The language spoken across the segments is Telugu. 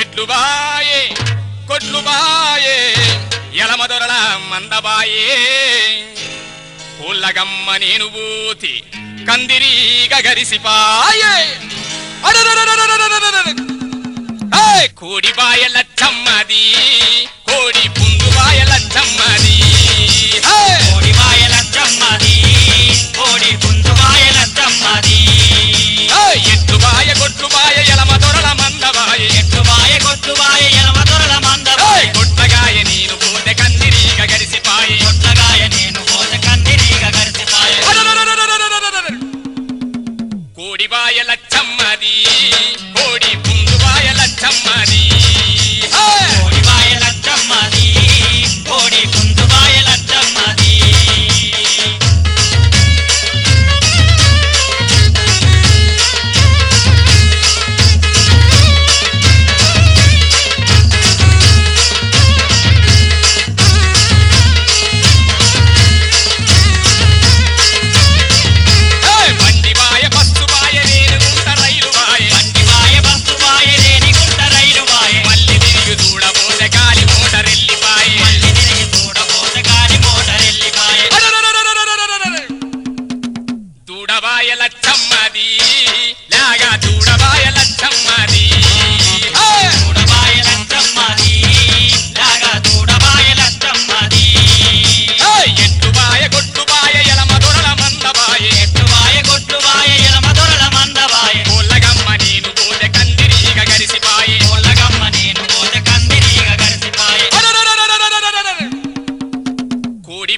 ఎడ్లు బాయే కొడ్లు బాయే ఎలమదొరల మందబాయే. పూలగమ్మ నేను బూతి కందిరీగ గరిసిపాయే. కూడిబాయ లచ్చమ్మది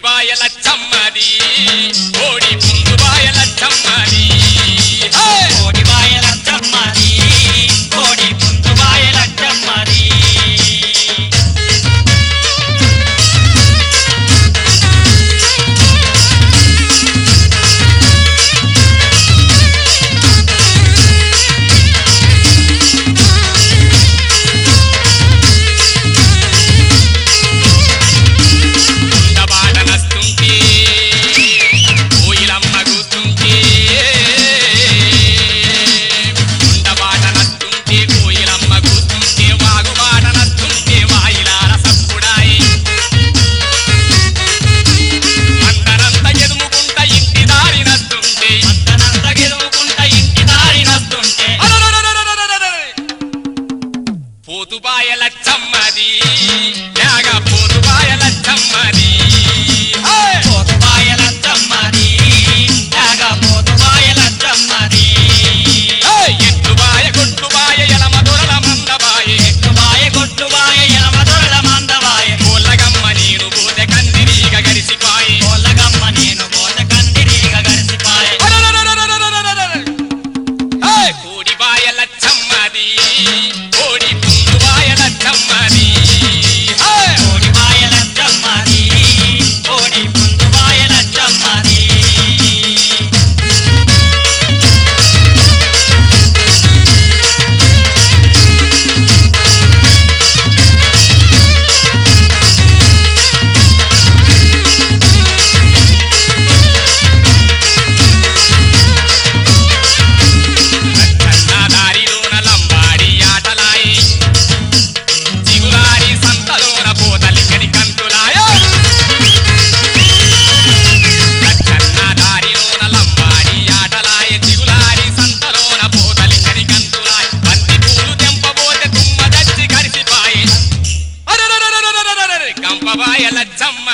பாய லட்சம் மதி ஓடி புங்குபாய லட்சம் மதி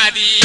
nadie.